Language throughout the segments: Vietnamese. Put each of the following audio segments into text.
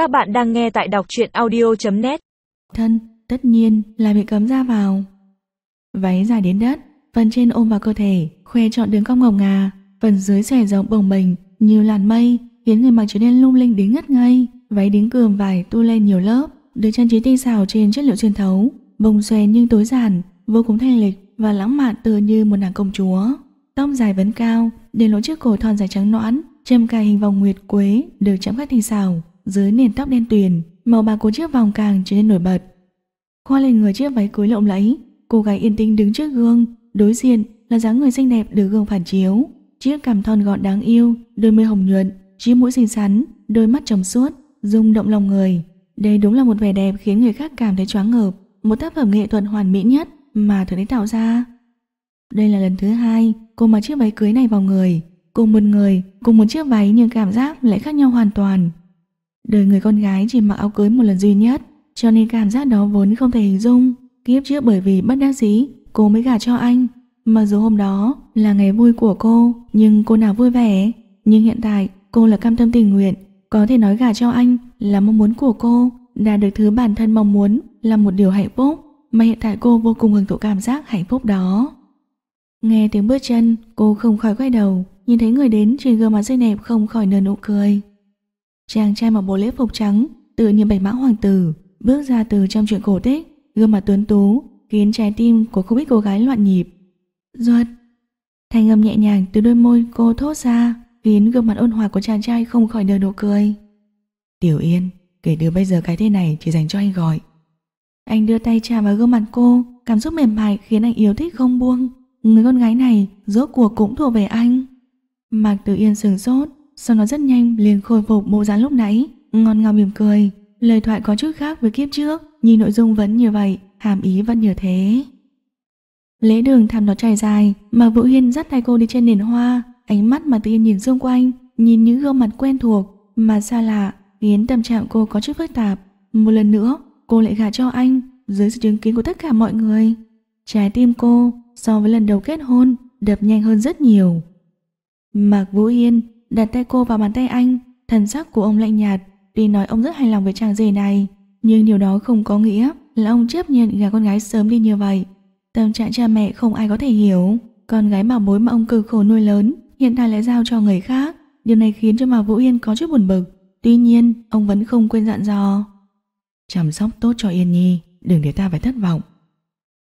Các bạn đang nghe tại đọc truyện audio.net Thân, tất nhiên là bị cấm ra vào. Váy dài đến đất, phần trên ôm vào cơ thể, khoe trọn đường cong ngọc ngà, phần dưới xòe rộng bồng bềnh như làn mây, khiến người mặc trở nên lung linh đến ngất ngây. Váy đính cường vải tu lên nhiều lớp, được trang trí tinh xảo trên chất liệu xuyên thấu, bông xòe nhưng tối giản, vô cùng thanh lịch và lãng mạn tựa như một nàng công chúa. Tóc dài vấn cao, đến lỗ chiếc cổ thon dài trắng nõn, châm cài hình vòng nguyệt quế được chạm khắc tinh xảo, dưới nền tóc đen tuyền, màu bạc của chiếc vòng càng trở nên nổi bật. Khoa lên người chiếc váy cưới lộng lẫy, cô gái yên tĩnh đứng trước gương, đối diện là dáng người xinh đẹp được gương phản chiếu, chiếc cằm thon gọn đáng yêu, đôi môi hồng nhuận, chiếc mũi xinh xắn, đôi mắt trong suốt, rung động lòng người. Đây đúng là một vẻ đẹp khiến người khác cảm thấy choáng ngợp, một tác phẩm nghệ thuật hoàn mỹ nhất mà thời đấy tạo ra. Đây là lần thứ hai cô mặc chiếc váy cưới này vào người, cùng một người, cùng một chiếc váy nhưng cảm giác lại khác nhau hoàn toàn. Đời người con gái chỉ mặc áo cưới một lần duy nhất, cho nên cảm giác đó vốn không thể hình dung. Kiếp trước bởi vì bất đắc dĩ, cô mới gả cho anh. Mặc dù hôm đó là ngày vui của cô, nhưng cô nào vui vẻ. Nhưng hiện tại cô là cam tâm tình nguyện, có thể nói gả cho anh là mong muốn của cô, đạt được thứ bản thân mong muốn là một điều hạnh phúc, mà hiện tại cô vô cùng hưởng thụ cảm giác hạnh phúc đó. Nghe tiếng bước chân, cô không khỏi quay đầu, nhìn thấy người đến trên gương mặt xinh đẹp không khỏi nở nụ cười. Chàng trai mặc bộ lễ phục trắng, tự như bạch mã hoàng tử, bước ra từ trong chuyện cổ tích, gương mặt tuấn tú, khiến trái tim của không ít cô gái loạn nhịp. Duật! Thanh âm nhẹ nhàng từ đôi môi cô thốt ra, khiến gương mặt ôn hòa của chàng trai không khỏi nở nụ cười. Tiểu Yên, kể từ bây giờ cái tên này chỉ dành cho anh gọi. Anh đưa tay chạm vào gương mặt cô, cảm xúc mềm mại khiến anh yêu thích không buông. Người con gái này rốt cuộc cũng thuộc về anh. Mạc Tử Yên sừng sốt, sau đó rất nhanh liền khôi phục bộ dáng lúc nãy, ngon ngào mỉm cười. Lời thoại có chút khác với kiếp trước, nhìn nội dung vẫn như vậy, hàm ý vẫn như thế. Lễ đường thảm nó trải dài, mà Vũ Hiên dắt tay cô đi trên nền hoa, ánh mắt mà tiên nhìn xung quanh, nhìn những gương mặt quen thuộc mà xa lạ, khiến tâm trạng cô có chút phức tạp. Một lần nữa, cô lại gả cho anh dưới sự chứng kiến của tất cả mọi người. Trái tim cô so với lần đầu kết hôn đập nhanh hơn rất nhiều. Mạc Vũ Hiên đặt tay cô vào bàn tay anh, thần sắc của ông lạnh nhạt, tuy nói ông rất hài lòng với chàng rể này, nhưng điều đó không có nghĩa là ông chấp nhận gả con gái sớm đi như vậy. Tâm trạng cha mẹ không ai có thể hiểu, con gái bảo bối mà ông cực khổ nuôi lớn, hiện tại lại giao cho người khác. Điều này khiến cho Mạc Vũ Yên có chút buồn bực. Tuy nhiên, ông vẫn không quên dặn dò. Chăm sóc tốt cho Yên Nhi, đừng để ta phải thất vọng.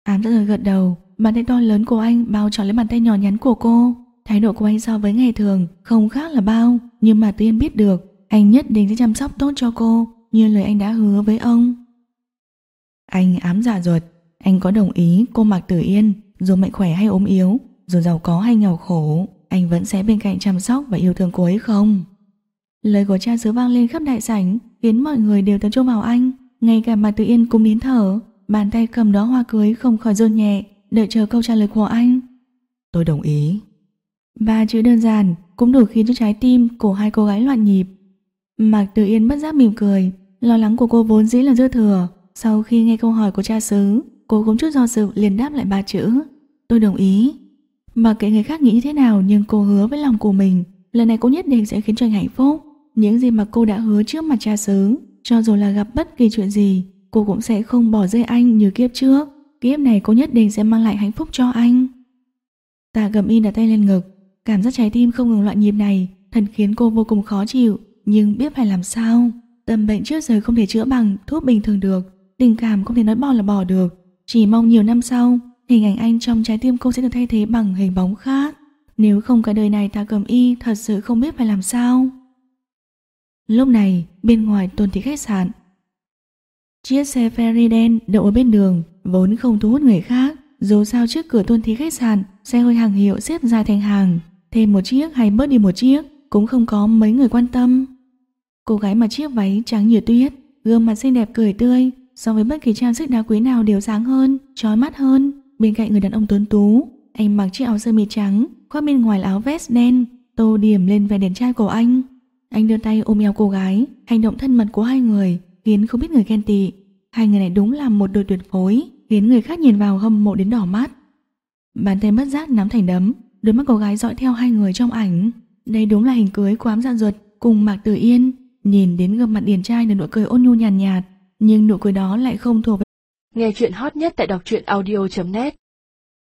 Ám rất gật đầu, bàn tay to lớn của anh bao trọn lấy bàn tay nhỏ nhắn của cô. Thái độ của anh so với ngày thường không khác là bao, nhưng mà Tiên biết được anh nhất định sẽ chăm sóc tốt cho cô như lời anh đã hứa với ông. Anh ám giả ruột, anh có đồng ý cô Mạc Tử Yên dù mạnh khỏe hay ốm yếu, dù giàu có hay nghèo khổ, anh vẫn sẽ bên cạnh chăm sóc và yêu thương cô ấy không? Lời của cha xứ vang lên khắp đại sảnh khiến mọi người đều tập trung vào anh, ngay cả Mạc Tử Yên cũng nín thở, bàn tay cầm đó hoa cưới không khỏi run nhẹ, đợi chờ câu trả lời của anh. Tôi đồng ý. Ba chữ đơn giản cũng đủ khiến cho trái tim của hai cô gái loạn nhịp. Mạc Tử Yên bất giác mỉm cười, lo lắng của cô vốn dĩ là dư thừa. Sau khi nghe câu hỏi của cha xứ, cô cũng chút do dự liền đáp lại ba chữ. Tôi đồng ý. Mặc kệ người khác nghĩ như thế nào nhưng cô hứa với lòng của mình, lần này cô nhất định sẽ khiến cho anh hạnh phúc. Những gì mà cô đã hứa trước mặt cha xứ, cho dù là gặp bất kỳ chuyện gì, cô cũng sẽ không bỏ rơi anh như kiếp trước. Kiếp này cô nhất định sẽ mang lại hạnh phúc cho anh. Tạ gầm y đặt tay lên ngực, Cảm giác trái tim không ngừng loạn nhịp này thật khiến cô vô cùng khó chịu, nhưng biết phải làm sao. Tâm bệnh trước giờ không thể chữa bằng thuốc bình thường được, tình cảm không thể nói bỏ là bỏ được. Chỉ mong nhiều năm sau, hình ảnh anh trong trái tim cô sẽ được thay thế bằng hình bóng khác. Nếu không cả đời này ta cầm y thật sự không biết phải làm sao. Lúc này, bên ngoài tôn thị khách sạn, Chiếc xe ferry đen đậu ở bên đường, vốn không thu hút người khác. Dù sao trước cửa tôn thí khách sạn, xe hơi hàng hiệu xếp dài thành hàng. Thêm một chiếc hay bớt đi một chiếc cũng không có mấy người quan tâm. Cô gái mặc chiếc váy trắng như tuyết, gương mặt xinh đẹp cười tươi, so với bất kỳ trang sức đá quý nào đều sáng hơn, trói mắt hơn. Bên cạnh người đàn ông tuấn tú, anh mặc chiếc áo sơ mi trắng, khoác bên ngoài là áo vest đen, tô điểm lên vẻ đẹp trai của anh. Anh đưa tay ôm eo cô gái, hành động thân mật của hai người khiến không biết người ghen tị. Hai người này đúng là một đôi tuyệt phối, khiến người khác nhìn vào hâm mộ đến đỏ mắt. Bàn tay mất giác nắm thành đấm, đôi mắt cô gái dõi theo hai người trong ảnh. Đây đúng là hình cưới của ám dạ ruột cùng Mạc Tử Yên. nhìn đến gương mặt điển trai là nụ cười ôn nhu nhàn nhạt, nhạt, nhưng nụ cười đó lại không thuộc về. Nghe chuyện hot nhất tại đọc truyện audio.net